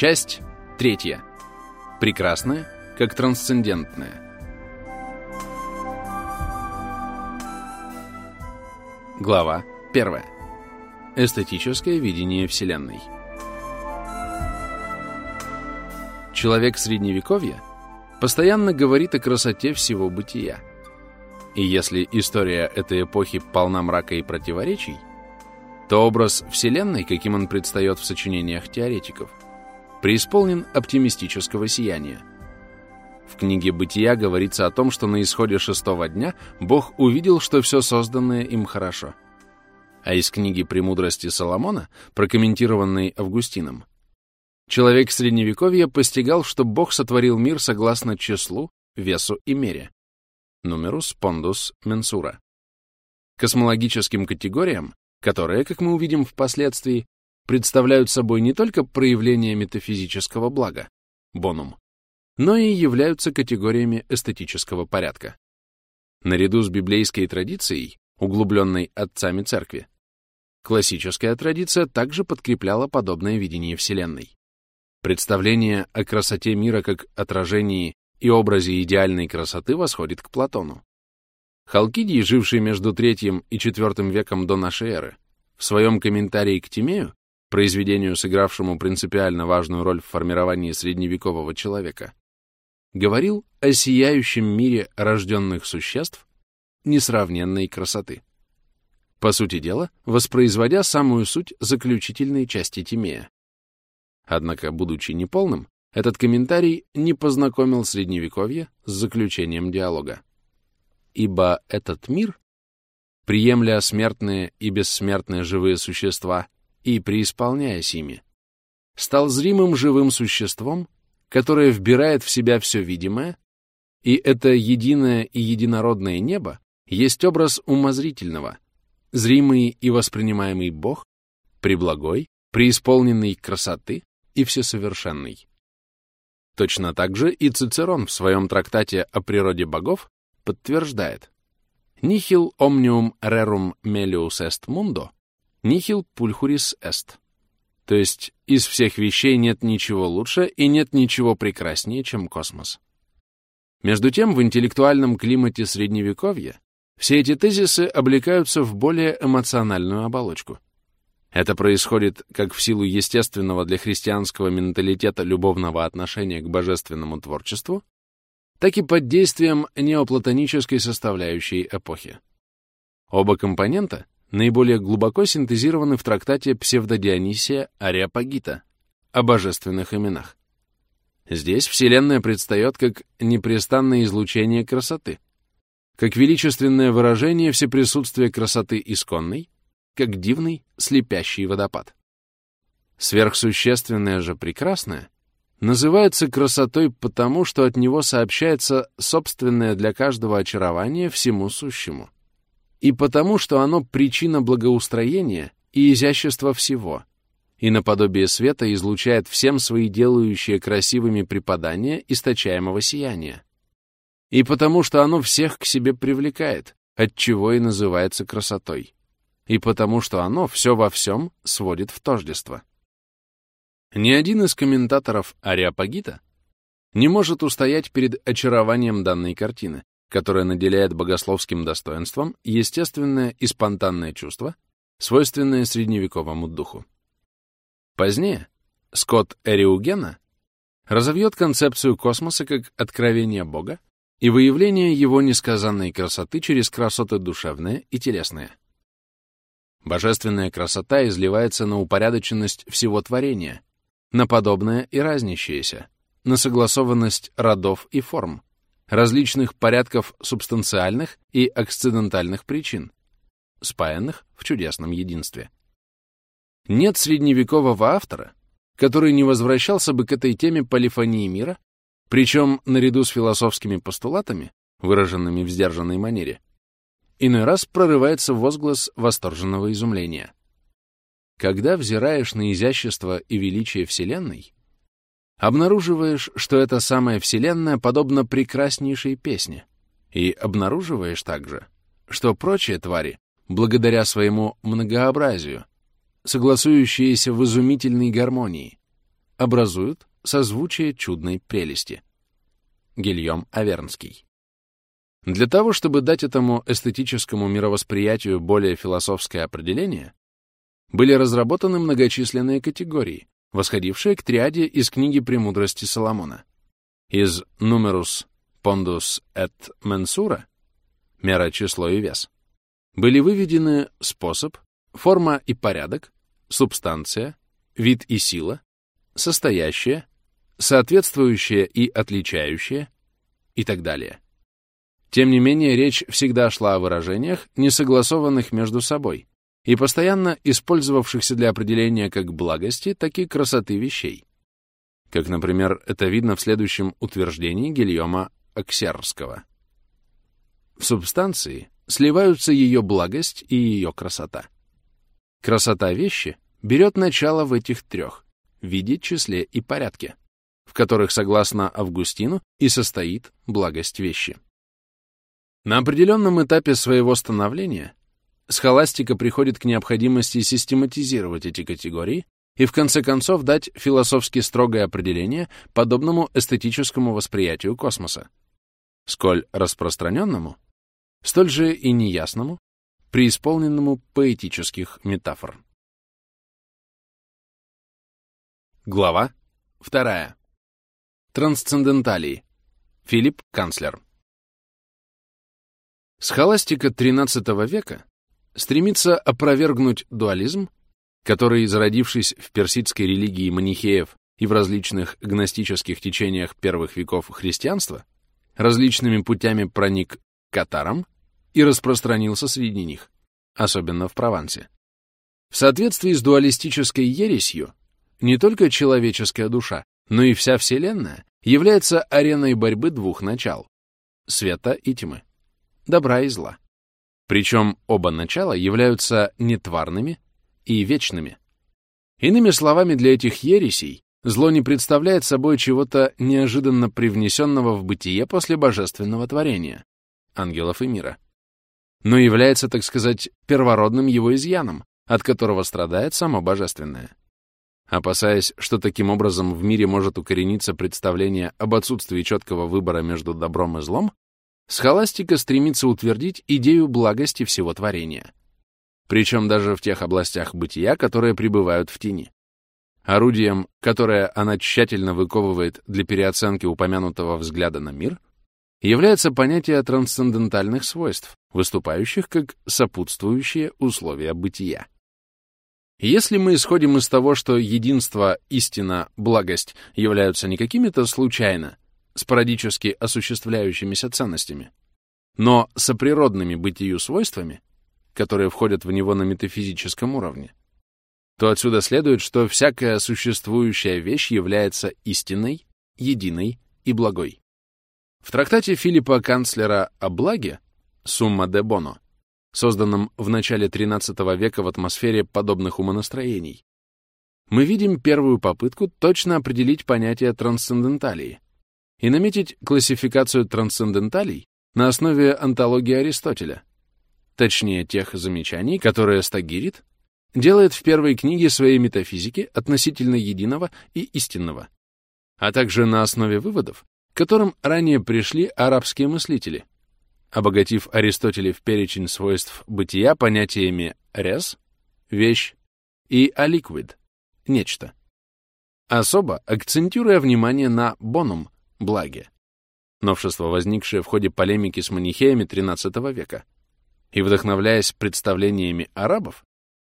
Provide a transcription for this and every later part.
Часть третья. Прекрасное, как трансцендентное. Глава первая. Эстетическое видение Вселенной. Человек Средневековья постоянно говорит о красоте всего бытия. И если история этой эпохи полна мрака и противоречий, то образ Вселенной, каким он предстает в сочинениях теоретиков, преисполнен оптимистического сияния. В книге «Бытия» говорится о том, что на исходе шестого дня Бог увидел, что все созданное им хорошо. А из книги «Премудрости Соломона», прокомментированной Августином, человек Средневековья постигал, что Бог сотворил мир согласно числу, весу и мере. Нумерус пондус менсура. Космологическим категориям, которые, как мы увидим впоследствии, представляют собой не только проявление метафизического блага, бонум, но и являются категориями эстетического порядка. Наряду с библейской традицией, углубленной отцами церкви, классическая традиция также подкрепляла подобное видение Вселенной. Представление о красоте мира как отражении и образе идеальной красоты восходит к Платону. Халкидий, живший между III и IV веком до нашей эры, в своем комментарии к Тимею, произведению, сыгравшему принципиально важную роль в формировании средневекового человека, говорил о сияющем мире рожденных существ несравненной красоты. По сути дела, воспроизводя самую суть заключительной части Тимея. Однако, будучи неполным, этот комментарий не познакомил Средневековье с заключением диалога. Ибо этот мир, приемля смертные и бессмертные живые существа и преисполняясь ими, стал зримым живым существом, которое вбирает в себя все видимое, и это единое и единородное небо есть образ умозрительного, зримый и воспринимаемый Бог, преблагой, преисполненный красоты и всесовершенный. Точно так же и Цицерон в своем трактате о природе богов подтверждает «Nihil omnium rerum melius est mundo, nihil pulchuris est». То есть из всех вещей нет ничего лучше и нет ничего прекраснее, чем космос. Между тем, в интеллектуальном климате Средневековья все эти тезисы облекаются в более эмоциональную оболочку. Это происходит как в силу естественного для христианского менталитета любовного отношения к божественному творчеству, так и под действием неоплатонической составляющей эпохи. Оба компонента наиболее глубоко синтезированы в трактате Псевдодионисия Ариапагита о божественных именах. Здесь Вселенная предстает как непрестанное излучение красоты, как величественное выражение всеприсутствия красоты исконной, как дивный слепящий водопад. Сверхсущественное же прекрасное называется красотой потому, что от него сообщается собственное для каждого очарование всему сущему — и потому, что оно причина благоустроения и изящества всего, и наподобие света излучает всем свои делающие красивыми преподания источаемого сияния, и потому, что оно всех к себе привлекает, отчего и называется красотой, и потому, что оно все во всем сводит в тождество. Ни один из комментаторов Ариапагита не может устоять перед очарованием данной картины, которое наделяет богословским достоинством естественное и спонтанное чувство, свойственное средневековому духу. Позднее Скотт Эриугена разовьет концепцию космоса как откровение Бога и выявление его несказанной красоты через красоты душевные и телесные. Божественная красота изливается на упорядоченность всего творения, на подобное и разнящееся, на согласованность родов и форм, различных порядков субстанциальных и акцидентальных причин, спаянных в чудесном единстве. Нет средневекового автора, который не возвращался бы к этой теме полифонии мира, причем наряду с философскими постулатами, выраженными в сдержанной манере, иной раз прорывается возглас восторженного изумления. Когда взираешь на изящество и величие Вселенной, обнаруживаешь, что эта самая Вселенная подобна прекраснейшей песне, и обнаруживаешь также, что прочие твари, благодаря своему многообразию, согласующиеся в изумительной гармонии, образуют созвучие чудной прелести. Гильем Авернский. Для того, чтобы дать этому эстетическому мировосприятию более философское определение, были разработаны многочисленные категории, восходившие к триаде из книги «Премудрости Соломона». Из «Numerus pondus et mensura» — мера, число и вес — были выведены способ, форма и порядок, субстанция, вид и сила, состоящее, соответствующее и отличающее и так далее. Тем не менее, речь всегда шла о выражениях, не согласованных между собой, и постоянно использовавшихся для определения как благости, так и красоты вещей. Как, например, это видно в следующем утверждении Гильома Аксерского. В субстанции сливаются ее благость и ее красота. Красота вещи берет начало в этих трех — виде, числе и порядке, в которых, согласно Августину, и состоит благость вещи. На определенном этапе своего становления схоластика приходит к необходимости систематизировать эти категории и в конце концов дать философски строгое определение подобному эстетическому восприятию космоса, сколь распространенному, столь же и неясному, преисполненному поэтических метафор. Глава 2. Трансценденталии. Филипп Канцлер. Схоластика XIII века стремится опровергнуть дуализм, который, зародившись в персидской религии манихеев и в различных гностических течениях первых веков христианства, различными путями проник к катарам и распространился среди них, особенно в Провансе. В соответствии с дуалистической ересью, не только человеческая душа, но и вся Вселенная является ареной борьбы двух начал — света и тьмы, добра и зла. Причем оба начала являются нетварными и вечными. Иными словами, для этих ересей зло не представляет собой чего-то неожиданно привнесенного в бытие после божественного творения, ангелов и мира но является, так сказать, первородным его изъяном, от которого страдает само божественное. Опасаясь, что таким образом в мире может укорениться представление об отсутствии четкого выбора между добром и злом, схоластика стремится утвердить идею благости всего творения. Причем даже в тех областях бытия, которые пребывают в тени. Орудием, которое она тщательно выковывает для переоценки упомянутого взгляда на мир — является понятие трансцендентальных свойств, выступающих как сопутствующие условия бытия. Если мы исходим из того, что единство, истина, благость являются не какими-то случайно, спорадически осуществляющимися ценностями, но соприродными бытию свойствами, которые входят в него на метафизическом уровне, то отсюда следует, что всякая существующая вещь является истинной, единой и благой. В трактате Филиппа Канцлера о благе «Сумма де Боно», созданном в начале XIII века в атмосфере подобных умонастроений, мы видим первую попытку точно определить понятие трансценденталии и наметить классификацию трансценденталей на основе антологии Аристотеля, точнее тех замечаний, которые Стагирит делает в первой книге своей метафизики относительно единого и истинного, а также на основе выводов, к которым ранее пришли арабские мыслители, обогатив Аристотеля в перечень свойств бытия понятиями «рез» — «вещь» и «аликвид» — «нечто». Особо акцентируя внимание на «бонум» — «благе», новшество, возникшее в ходе полемики с манихеями XIII века, и вдохновляясь представлениями арабов,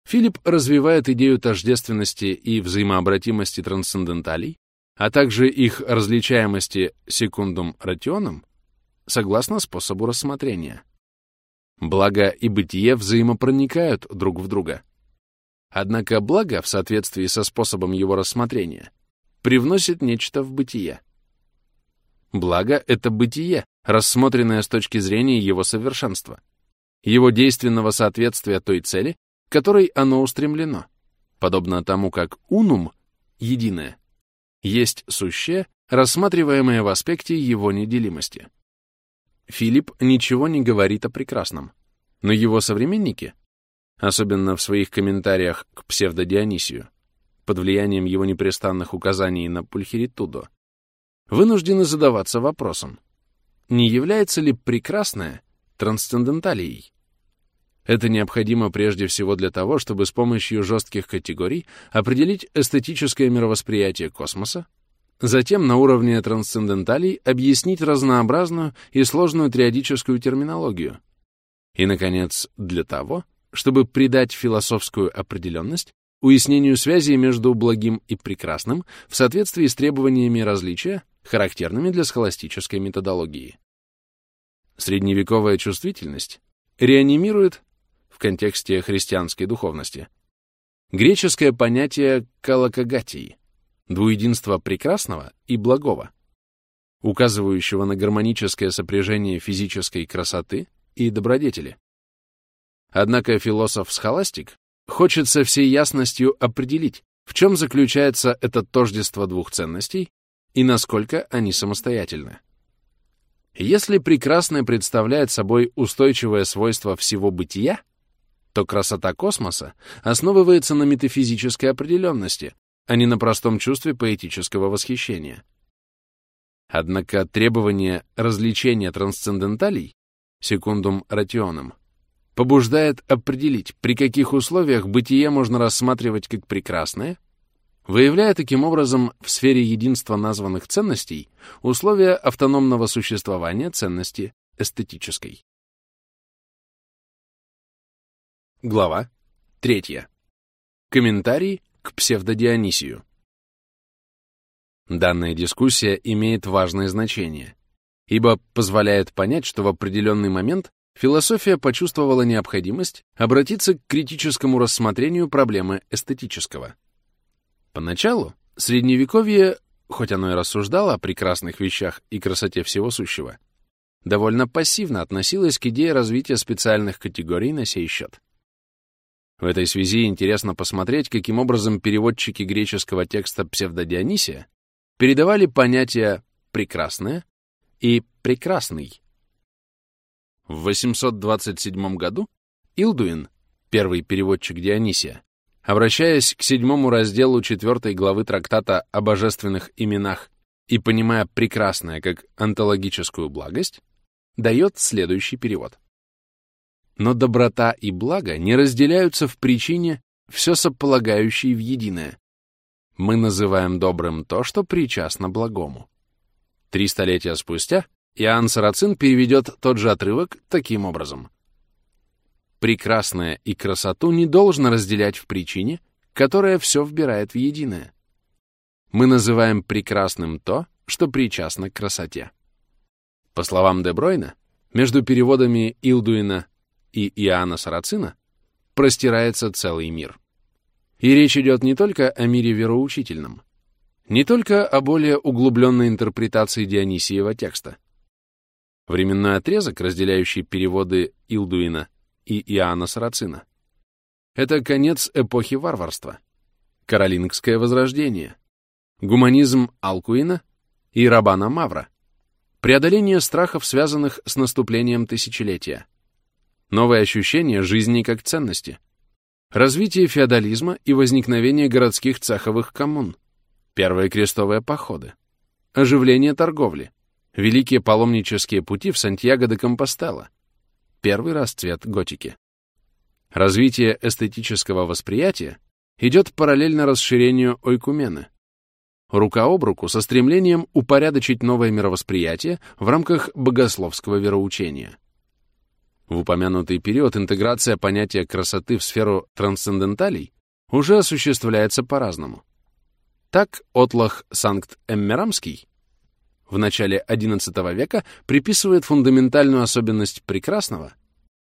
Филипп развивает идею тождественности и взаимообратимости трансценденталей а также их различаемости секундум ратионом, согласно способу рассмотрения. Благо и бытие взаимопроникают друг в друга. Однако благо, в соответствии со способом его рассмотрения, привносит нечто в бытие. Благо — это бытие, рассмотренное с точки зрения его совершенства, его действенного соответствия той цели, к которой оно устремлено, подобно тому, как унум — единое, есть сущее, рассматриваемое в аспекте его неделимости. Филипп ничего не говорит о прекрасном, но его современники, особенно в своих комментариях к псевдодионисию, под влиянием его непрестанных указаний на пульхеритудо, вынуждены задаваться вопросом, не является ли прекрасное трансценденталией? Это необходимо прежде всего для того, чтобы с помощью жестких категорий определить эстетическое мировосприятие космоса, затем на уровне трансценденталий объяснить разнообразную и сложную триадическую терминологию, и, наконец, для того, чтобы придать философскую определенность уяснению связи между благим и прекрасным в соответствии с требованиями различия, характерными для схоластической методологии. Средневековая чувствительность реанимирует в контексте христианской духовности греческое понятие калакагатии, двуединства прекрасного и благого, указывающего на гармоническое сопряжение физической красоты и добродетели. Однако философ-схоластик хочет со всей ясностью определить, в чем заключается это тождество двух ценностей и насколько они самостоятельны. Если прекрасное представляет собой устойчивое свойство всего бытия, то красота космоса основывается на метафизической определенности, а не на простом чувстве поэтического восхищения. Однако требование развлечения трансценденталей, секундум ратионом, побуждает определить, при каких условиях бытие можно рассматривать как прекрасное, выявляя таким образом в сфере единства названных ценностей условия автономного существования ценности эстетической. Глава 3. Комментарий к псевдодионисию. Данная дискуссия имеет важное значение, ибо позволяет понять, что в определенный момент философия почувствовала необходимость обратиться к критическому рассмотрению проблемы эстетического. Поначалу Средневековье, хоть оно и рассуждало о прекрасных вещах и красоте всего сущего, довольно пассивно относилось к идее развития специальных категорий на сей счет. В этой связи интересно посмотреть, каким образом переводчики греческого текста псевдодионисия передавали понятия «прекрасное» и «прекрасный». В 827 году Илдуин, первый переводчик Дионисия, обращаясь к седьмому разделу четвертой главы трактата о божественных именах и понимая прекрасное как онтологическую благость, дает следующий перевод. Но доброта и благо не разделяются в причине, все сополагающей в единое. Мы называем добрым то, что причастно благому. Три столетия спустя Иоанн Сарацин переведет тот же отрывок таким образом. Прекрасное и красоту не должно разделять в причине, которая все вбирает в единое. Мы называем прекрасным то, что причастно к красоте. По словам Де Бройна, между переводами Илдуина и Иоанна Сарацина простирается целый мир. И речь идет не только о мире вероучительном, не только о более углубленной интерпретации Дионисиева текста. Временной отрезок, разделяющий переводы Илдуина и Иоанна Сарацина, это конец эпохи варварства, Каролингское возрождение, гуманизм Алкуина и Рабана Мавра, преодоление страхов, связанных с наступлением тысячелетия, новое ощущение жизни как ценности, развитие феодализма и возникновение городских цеховых коммун, первые крестовые походы, оживление торговли, великие паломнические пути в Сантьяго де Компостела, первый расцвет готики. Развитие эстетического восприятия идет параллельно расширению ойкумены, рука об руку со стремлением упорядочить новое мировосприятие в рамках богословского вероучения. В упомянутый период интеграция понятия красоты в сферу трансценденталей уже осуществляется по-разному. Так Отлах Санкт-Эммерамский в начале XI века приписывает фундаментальную особенность прекрасного,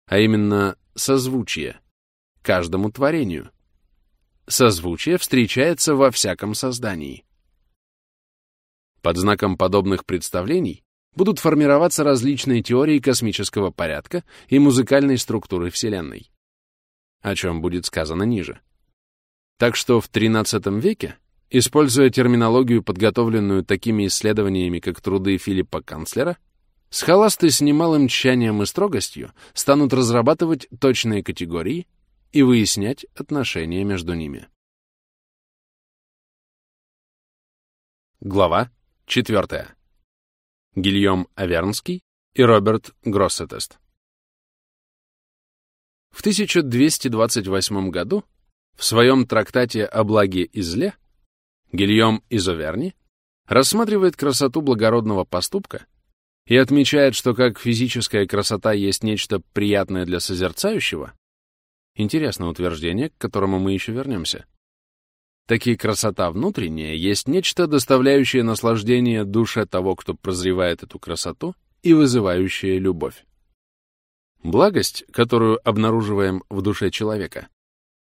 а именно созвучие, каждому творению. Созвучие встречается во всяком создании. Под знаком подобных представлений будут формироваться различные теории космического порядка и музыкальной структуры Вселенной, о чем будет сказано ниже. Так что в XIII веке, используя терминологию, подготовленную такими исследованиями, как труды Филиппа Канцлера, схоласты с немалым тщанием и строгостью станут разрабатывать точные категории и выяснять отношения между ними. Глава 4. Гильем Авернский и Роберт Гроссетест. В 1228 году в своем трактате о благе и зле Гильем из Оверни рассматривает красоту благородного поступка и отмечает, что как физическая красота есть нечто приятное для созерцающего, интересное утверждение, к которому мы еще вернемся, Такие красота внутренняя есть нечто, доставляющее наслаждение душе того, кто прозревает эту красоту, и вызывающее любовь. Благость, которую обнаруживаем в душе человека,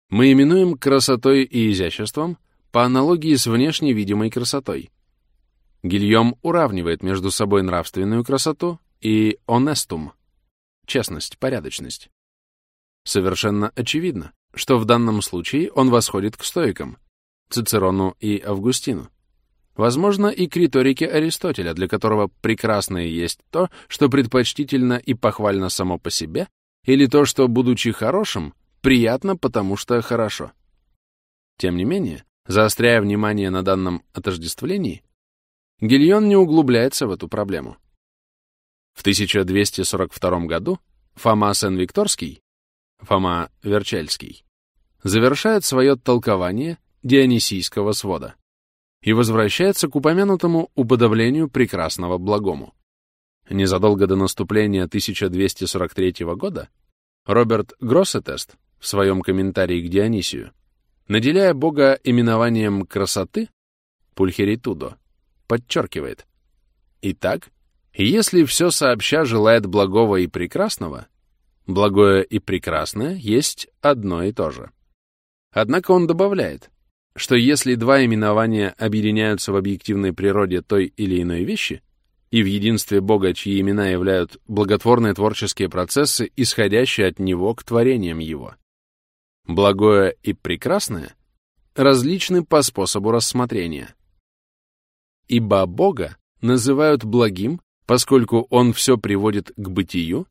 мы именуем красотой и изяществом по аналогии с внешне видимой красотой. Гильем уравнивает между собой нравственную красоту и онестум — честность, порядочность. Совершенно очевидно, что в данном случае он восходит к стоикам — Цицерону и Августину. Возможно, и к риторике Аристотеля, для которого прекрасное есть то, что предпочтительно и похвально само по себе, или то, что, будучи хорошим, приятно, потому что хорошо. Тем не менее, заостряя внимание на данном отождествлении, Гильон не углубляется в эту проблему. В 1242 году Фома Сен-Викторский, Фома Верчельский, завершает свое толкование Дионисийского свода и возвращается к упомянутому уподоблению прекрасного благому. Незадолго до наступления 1243 года Роберт Гроссетест в своем комментарии к Дионисию, наделяя Бога именованием красоты, пульхеритудо, подчеркивает. Итак, если все сообща желает благого и прекрасного, благое и прекрасное есть одно и то же. Однако он добавляет, что если два именования объединяются в объективной природе той или иной вещи, и в единстве Бога, чьи имена являют благотворные творческие процессы, исходящие от Него к творениям Его, благое и прекрасное различны по способу рассмотрения. Ибо Бога называют благим, поскольку Он все приводит к бытию,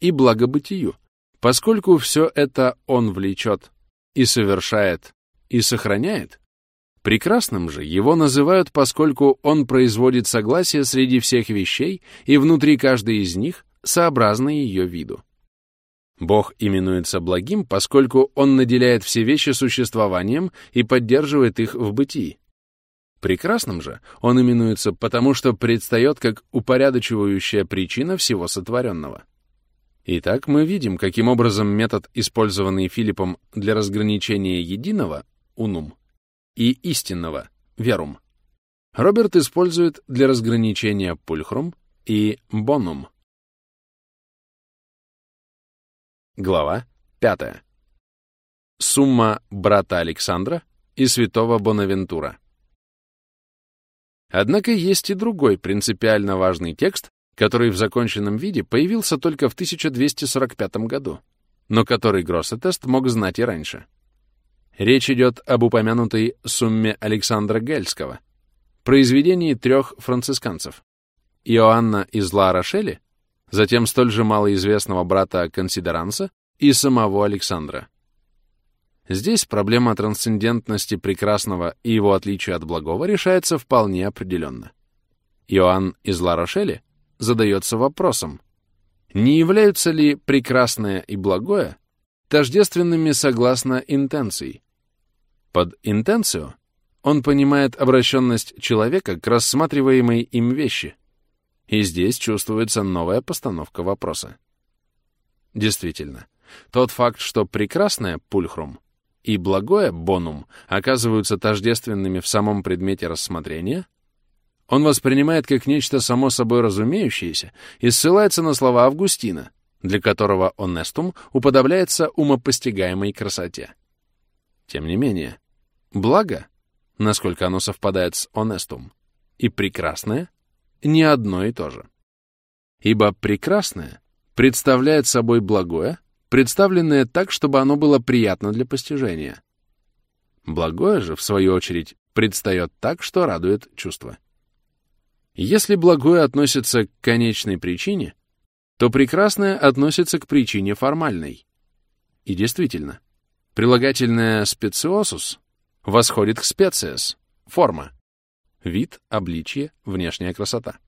и благобытию, поскольку все это Он влечет и совершает и сохраняет. Прекрасным же его называют, поскольку он производит согласие среди всех вещей и внутри каждой из них сообразно ее виду. Бог именуется благим, поскольку он наделяет все вещи существованием и поддерживает их в бытии. Прекрасным же он именуется потому, что предстает как упорядочивающая причина всего сотворенного. Итак, мы видим, каким образом метод, использованный Филиппом для разграничения единого, унум, и истинного, верум. Роберт использует для разграничения пульхрум и бонум. Глава 5. Сумма брата Александра и святого Бонавентура. Однако есть и другой принципиально важный текст, который в законченном виде появился только в 1245 году, но который Гроссетест мог знать и раньше. Речь идет об упомянутой сумме Александра Гельского, произведении трех францисканцев. Иоанна из Ла-Рошели, затем столь же малоизвестного брата Консидеранса и самого Александра. Здесь проблема трансцендентности прекрасного и его отличия от благого решается вполне определенно. Иоанн из Ла-Рошели задается вопросом, не являются ли прекрасное и благое тождественными согласно интенции, под интенцию он понимает обращенность человека к рассматриваемой им вещи. И здесь чувствуется новая постановка вопроса. Действительно, тот факт, что прекрасное пульхрум и благое бонум оказываются тождественными в самом предмете рассмотрения, он воспринимает как нечто само собой разумеющееся и ссылается на слова Августина, для которого онестум уподобляется умопостигаемой красоте. Тем не менее, благо, насколько оно совпадает с онестум, и прекрасное — не одно и то же. Ибо прекрасное представляет собой благое, представленное так, чтобы оно было приятно для постижения. Благое же, в свою очередь, предстает так, что радует чувство. Если благое относится к конечной причине, то прекрасное относится к причине формальной. И действительно, Прилагательное «специосус» восходит к «специес» — форма. Вид, обличие, внешняя красота.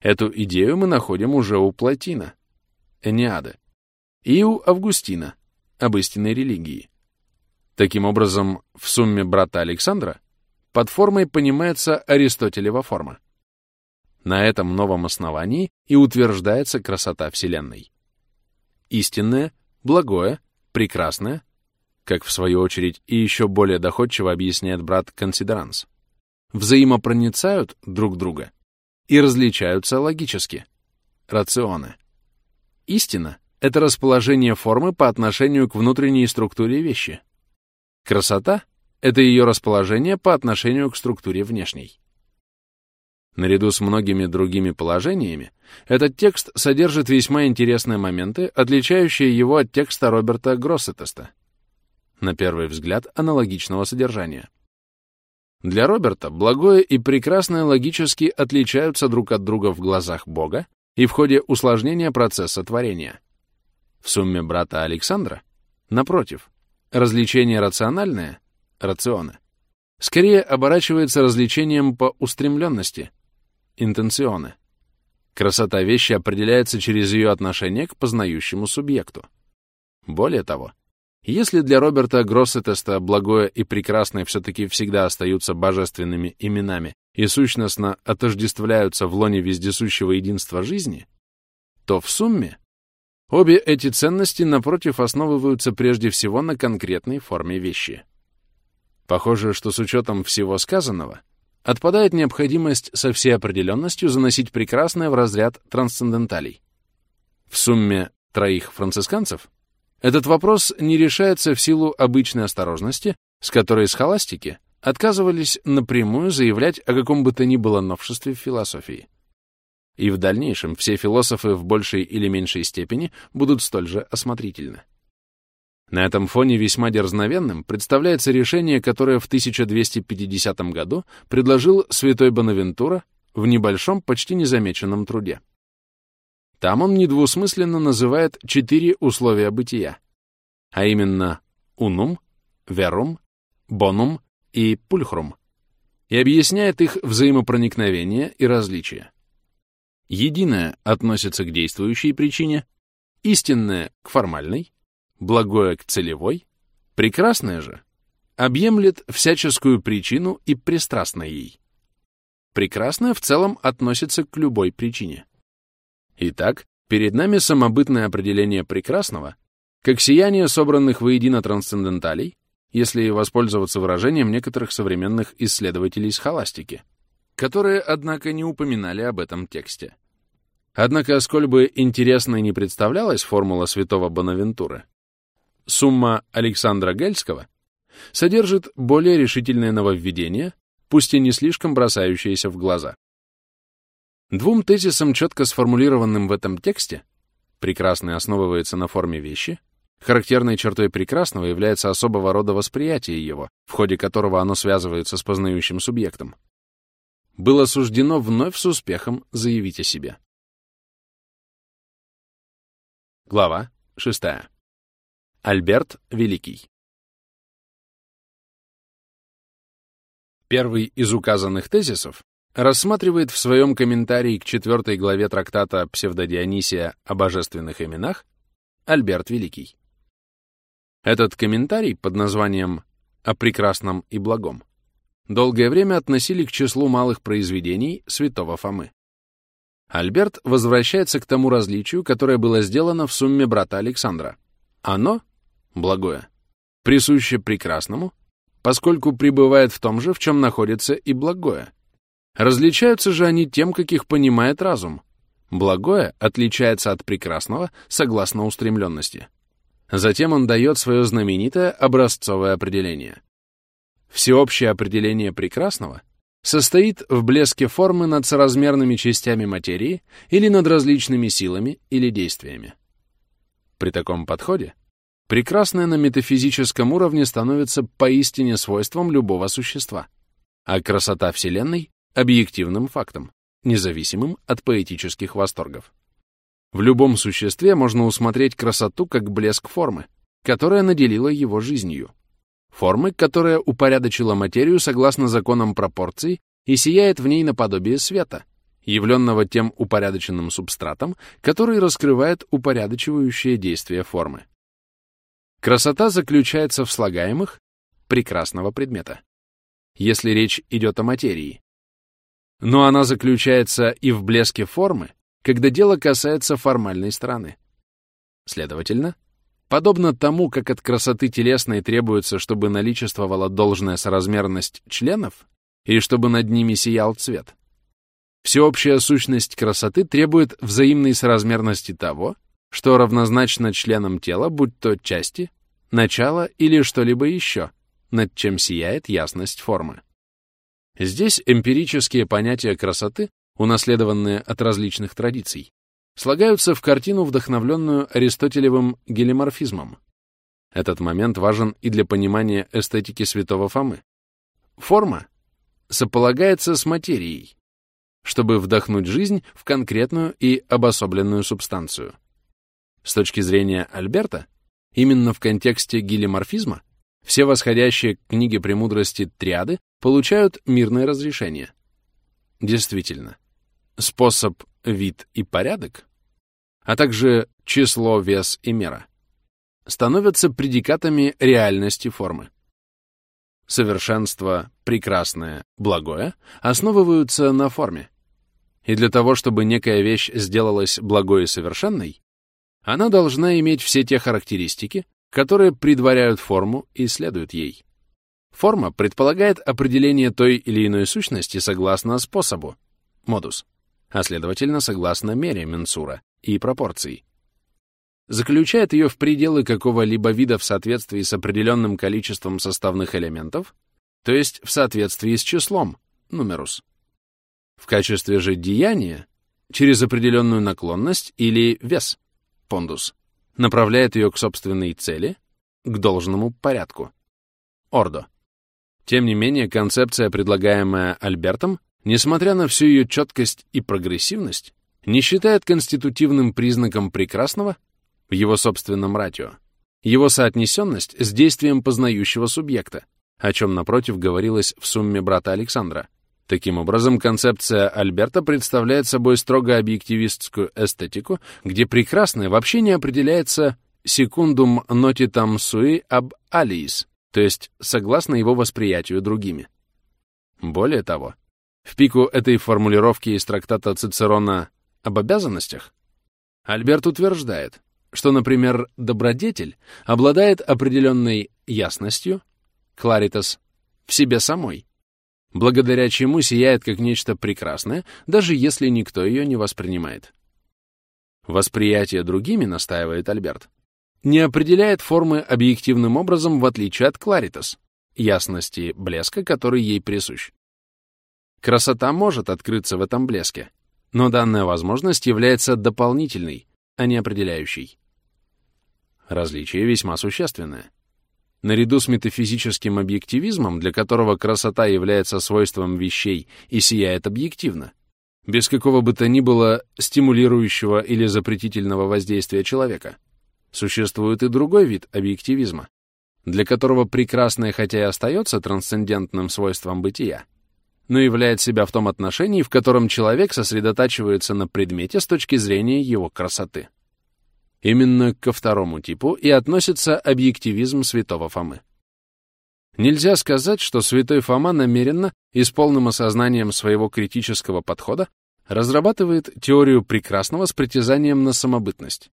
Эту идею мы находим уже у Платина, Эниады, и у Августина, об истинной религии. Таким образом, в сумме брата Александра под формой понимается Аристотелева форма. На этом новом основании и утверждается красота Вселенной. Истинное, благое, прекрасное, как в свою очередь и еще более доходчиво объясняет брат Консидеранс, взаимопроницают друг друга и различаются логически. Рационы. Истина — это расположение формы по отношению к внутренней структуре вещи. Красота — это ее расположение по отношению к структуре внешней. Наряду с многими другими положениями, этот текст содержит весьма интересные моменты, отличающие его от текста Роберта Гроссетеста, на первый взгляд аналогичного содержания. Для Роберта благое и прекрасное логически отличаются друг от друга в глазах Бога и в ходе усложнения процесса творения. В сумме брата Александра, напротив, развлечение рациональное, рационы, скорее оборачивается развлечением по устремленности, интенционы. Красота вещи определяется через ее отношение к познающему субъекту. Более того, если для Роберта Гроссетеста благое и прекрасное все-таки всегда остаются божественными именами и сущностно отождествляются в лоне вездесущего единства жизни, то в сумме обе эти ценности, напротив, основываются прежде всего на конкретной форме вещи. Похоже, что с учетом всего сказанного — отпадает необходимость со всей определенностью заносить прекрасное в разряд трансценденталей. В сумме троих францисканцев этот вопрос не решается в силу обычной осторожности, с которой схоластики отказывались напрямую заявлять о каком бы то ни было новшестве в философии. И в дальнейшем все философы в большей или меньшей степени будут столь же осмотрительны. На этом фоне весьма дерзновенным представляется решение, которое в 1250 году предложил святой Бонавентура в небольшом, почти незамеченном труде. Там он недвусмысленно называет четыре условия бытия, а именно унум, верум, бонум и пульхрум, и объясняет их взаимопроникновение и различия. Единое относится к действующей причине, истинное — к формальной, благое к целевой, прекрасное же объемлет всяческую причину и пристрастно ей. Прекрасное в целом относится к любой причине. Итак, перед нами самобытное определение прекрасного, как сияние собранных воедино трансценденталей, если воспользоваться выражением некоторых современных исследователей схоластики, которые, однако, не упоминали об этом тексте. Однако, сколь бы интересной не представлялась формула святого Бонавентуры, Сумма Александра Гельского содержит более решительное нововведение, пусть и не слишком бросающееся в глаза. Двум тезисам, четко сформулированным в этом тексте, прекрасный основывается на форме вещи, характерной чертой прекрасного является особого рода восприятие его, в ходе которого оно связывается с познающим субъектом, было суждено вновь с успехом заявить о себе. Глава 6. Альберт Великий. Первый из указанных тезисов рассматривает в своем комментарии к четвертой главе трактата Псевдодионисия о божественных именах Альберт Великий. Этот комментарий под названием «О прекрасном и благом» долгое время относили к числу малых произведений святого Фомы. Альберт возвращается к тому различию, которое было сделано в сумме брата Александра. Оно благое, присуще прекрасному, поскольку пребывает в том же, в чем находится и благое. Различаются же они тем, как их понимает разум. Благое отличается от прекрасного согласно устремленности. Затем он дает свое знаменитое образцовое определение. Всеобщее определение прекрасного состоит в блеске формы над соразмерными частями материи или над различными силами или действиями. При таком подходе Прекрасное на метафизическом уровне становится поистине свойством любого существа, а красота Вселенной — объективным фактом, независимым от поэтических восторгов. В любом существе можно усмотреть красоту как блеск формы, которая наделила его жизнью. Формы, которая упорядочила материю согласно законам пропорций и сияет в ней наподобие света, явленного тем упорядоченным субстратом, который раскрывает упорядочивающее действие формы. Красота заключается в слагаемых прекрасного предмета, если речь идет о материи. Но она заключается и в блеске формы, когда дело касается формальной стороны. Следовательно, подобно тому, как от красоты телесной требуется, чтобы наличествовала должная соразмерность членов и чтобы над ними сиял цвет, всеобщая сущность красоты требует взаимной соразмерности того, что равнозначно членам тела, будь то части, начало или что-либо еще, над чем сияет ясность формы. Здесь эмпирические понятия красоты, унаследованные от различных традиций, слагаются в картину, вдохновленную аристотелевым гелиморфизмом. Этот момент важен и для понимания эстетики святого Фомы. Форма сополагается с материей, чтобы вдохнуть жизнь в конкретную и обособленную субстанцию. С точки зрения Альберта, именно в контексте гелиморфизма все восходящие к книге премудрости триады получают мирное разрешение. Действительно, способ, вид и порядок, а также число, вес и мера, становятся предикатами реальности формы. Совершенство, прекрасное, благое основываются на форме. И для того, чтобы некая вещь сделалась благой и совершенной, она должна иметь все те характеристики, которые предваряют форму и следуют ей. Форма предполагает определение той или иной сущности согласно способу, модус, а следовательно согласно мере менсура и пропорций. Заключает ее в пределы какого-либо вида в соответствии с определенным количеством составных элементов, то есть в соответствии с числом, нумерус. В качестве же деяния через определенную наклонность или вес, пондус, направляет ее к собственной цели, к должному порядку, ордо. Тем не менее, концепция, предлагаемая Альбертом, несмотря на всю ее четкость и прогрессивность, не считает конститутивным признаком прекрасного в его собственном ратио его соотнесенность с действием познающего субъекта, о чем, напротив, говорилось в сумме брата Александра. Таким образом, концепция Альберта представляет собой строго объективистскую эстетику, где прекрасное вообще не определяется секундум нотитам суи об алиис, то есть согласно его восприятию другими. Более того, в пику этой формулировки из трактата Цицерона об обязанностях Альберт утверждает, что, например, добродетель обладает определенной ясностью, кларитас, в себе самой, благодаря чему сияет как нечто прекрасное, даже если никто ее не воспринимает. Восприятие другими, настаивает Альберт, не определяет формы объективным образом, в отличие от Кларитас, ясности блеска, который ей присущ. Красота может открыться в этом блеске, но данная возможность является дополнительной, а не определяющей. Различие весьма существенное. Наряду с метафизическим объективизмом, для которого красота является свойством вещей и сияет объективно, без какого бы то ни было стимулирующего или запретительного воздействия человека, Существует и другой вид объективизма, для которого прекрасное хотя и остается трансцендентным свойством бытия, но являет себя в том отношении, в котором человек сосредотачивается на предмете с точки зрения его красоты. Именно ко второму типу и относится объективизм святого Фомы. Нельзя сказать, что святой Фома намеренно и с полным осознанием своего критического подхода разрабатывает теорию прекрасного с притязанием на самобытность.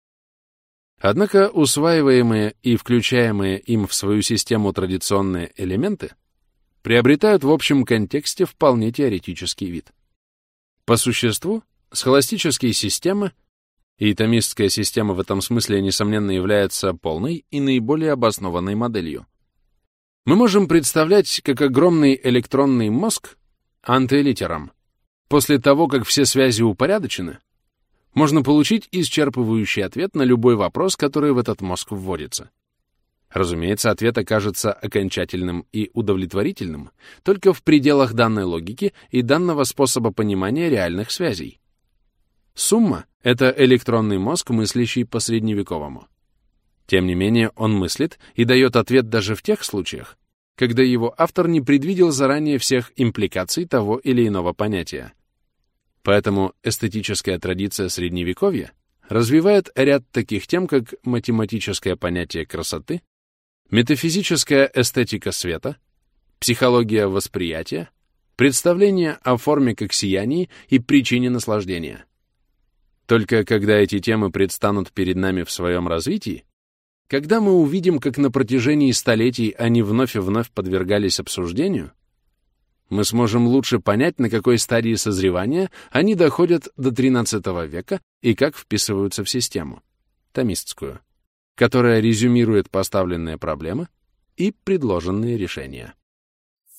Однако усваиваемые и включаемые им в свою систему традиционные элементы приобретают в общем контексте вполне теоретический вид. По существу, схоластические системы и томистская система в этом смысле, несомненно, является полной и наиболее обоснованной моделью. Мы можем представлять, как огромный электронный мозг антиэлитером, после того, как все связи упорядочены, можно получить исчерпывающий ответ на любой вопрос, который в этот мозг вводится. Разумеется, ответ окажется окончательным и удовлетворительным только в пределах данной логики и данного способа понимания реальных связей. Сумма — это электронный мозг, мыслящий по-средневековому. Тем не менее, он мыслит и дает ответ даже в тех случаях, когда его автор не предвидел заранее всех импликаций того или иного понятия. Поэтому эстетическая традиция Средневековья развивает ряд таких тем, как математическое понятие красоты, метафизическая эстетика света, психология восприятия, представление о форме как сиянии и причине наслаждения. Только когда эти темы предстанут перед нами в своем развитии, когда мы увидим, как на протяжении столетий они вновь и вновь подвергались обсуждению, мы сможем лучше понять, на какой стадии созревания они доходят до XIII века и как вписываются в систему, томистскую, которая резюмирует поставленные проблемы и предложенные решения.